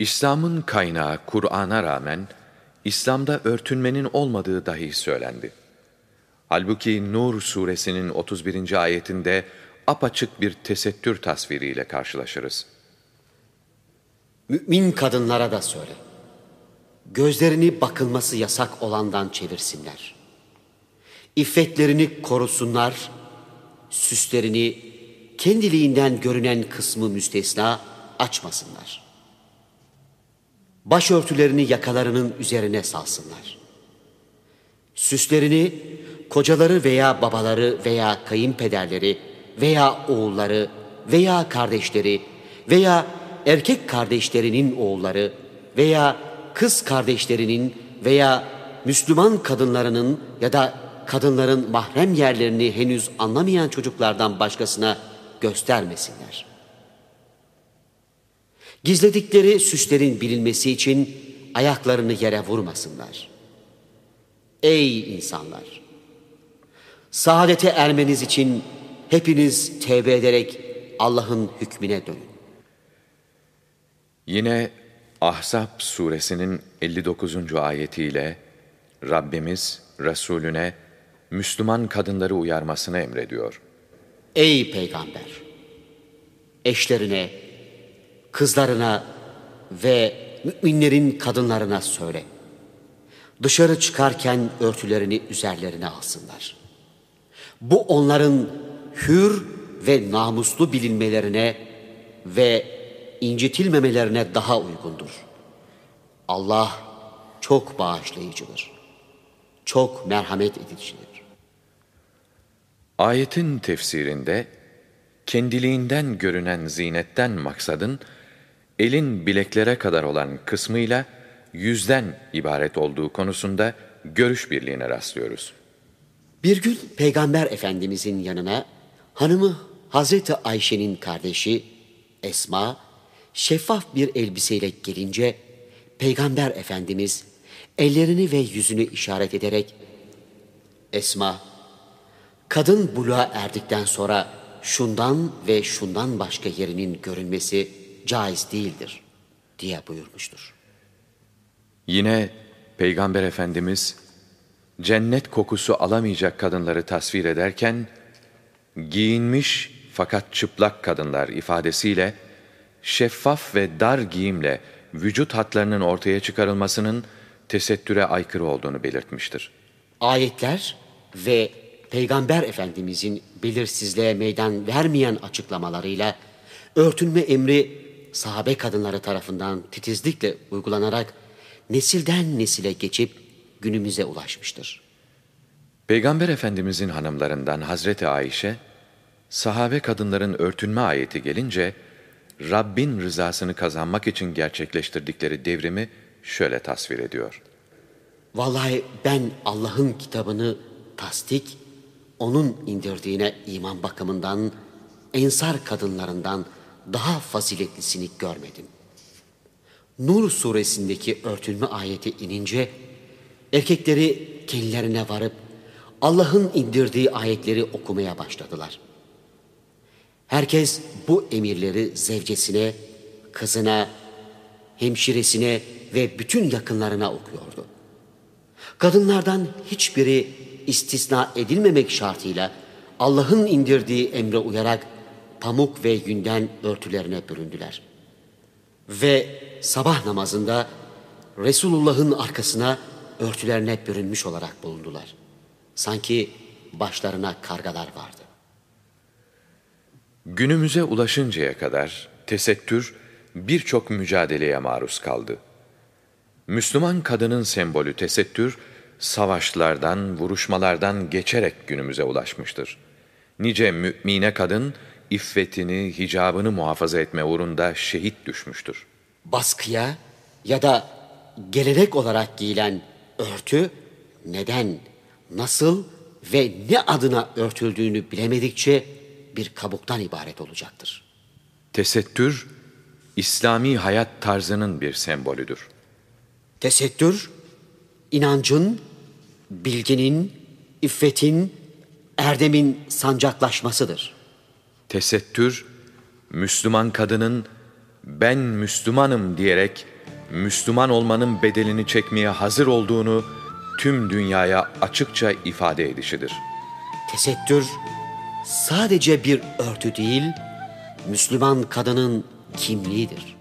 İslam'ın kaynağı Kur'an'a rağmen İslam'da örtünmenin olmadığı dahi söylendi. Halbuki Nur suresinin 31. ayetinde apaçık bir tesettür tasviriyle karşılaşırız. Mümin kadınlara da söyle. Gözlerini bakılması yasak olandan çevirsinler. İffetlerini korusunlar, süslerini kendiliğinden görünen kısmı müstesna açmasınlar. Başörtülerini yakalarının üzerine salsınlar. Süslerini kocaları veya babaları veya kayınpederleri veya oğulları veya kardeşleri veya erkek kardeşlerinin oğulları veya kız kardeşlerinin veya Müslüman kadınlarının ya da kadınların mahrem yerlerini henüz anlamayan çocuklardan başkasına göstermesinler. Gizledikleri süslerin bilinmesi için ayaklarını yere vurmasınlar. Ey insanlar! Saadete ermeniz için hepiniz tevbe ederek Allah'ın hükmüne dönün. Yine Ahzab suresinin 59. ayetiyle Rabbimiz Resulüne Müslüman kadınları uyarmasını emrediyor. Ey peygamber! Eşlerine, kızlarına ve müminlerin kadınlarına söyle. Dışarı çıkarken örtülerini üzerlerine alsınlar. Bu onların hür ve namuslu bilinmelerine ve incitilmemelerine daha uygundur. Allah çok bağışlayıcıdır. Çok merhamet edicidir. Ayetin tefsirinde kendiliğinden görünen zinetten maksadın elin bileklere kadar olan kısmıyla yüzden ibaret olduğu konusunda görüş birliğine rastlıyoruz. Bir gün Peygamber Efendimizin yanına hanımı Hazreti Ayşe'nin kardeşi Esma şeffaf bir elbiseyle gelince Peygamber Efendimiz ellerini ve yüzünü işaret ederek Esma kadın buluğa erdikten sonra şundan ve şundan başka yerinin görünmesi caiz değildir diye buyurmuştur. Yine Peygamber Efendimiz cennet kokusu alamayacak kadınları tasvir ederken giyinmiş fakat çıplak kadınlar ifadesiyle şeffaf ve dar giyimle vücut hatlarının ortaya çıkarılmasının tesettüre aykırı olduğunu belirtmiştir. Ayetler ve Peygamber Efendimizin belirsizliğe meydan vermeyen açıklamalarıyla örtünme emri sahabe kadınları tarafından titizlikle uygulanarak nesilden nesile geçip günümüze ulaşmıştır. Peygamber Efendimizin hanımlarından Hazreti Ayşe, sahabe kadınların örtünme ayeti gelince, Rabbin rızasını kazanmak için gerçekleştirdikleri devrimi şöyle tasvir ediyor. Vallahi ben Allah'ın kitabını tasdik onun indirdiğine iman bakımından ensar kadınlarından daha faziletlisini görmedim. Nur suresindeki örtülme ayeti inince erkekleri kendilerine varıp Allah'ın indirdiği ayetleri okumaya başladılar. Herkes bu emirleri zevcesine, kızına, hemşiresine ve bütün yakınlarına okuyordu. Kadınlardan hiçbiri istisna edilmemek şartıyla Allah'ın indirdiği emre uyarak pamuk ve yünden örtülerine büründüler. Ve sabah namazında Resulullah'ın arkasına örtülerine bürünmüş olarak bulundular. Sanki başlarına kargalar vardı. Günümüze ulaşıncaya kadar tesettür birçok mücadeleye maruz kaldı. Müslüman kadının sembolü tesettür, savaşlardan, vuruşmalardan geçerek günümüze ulaşmıştır. Nice mümine kadın, iffetini, hicabını muhafaza etme uğrunda şehit düşmüştür. Baskıya ya da gelenek olarak giyilen örtü neden, nasıl ve ne adına örtüldüğünü bilemedikçe bir kabuktan ibaret olacaktır. Tesettür, İslami hayat tarzının bir sembolüdür. Tesettür, inancın, bilginin, iffetin, erdemin sancaklaşmasıdır. Tesettür, Müslüman kadının ben Müslümanım diyerek Müslüman olmanın bedelini çekmeye hazır olduğunu tüm dünyaya açıkça ifade edişidir. Tesettür sadece bir örtü değil, Müslüman kadının kimliğidir.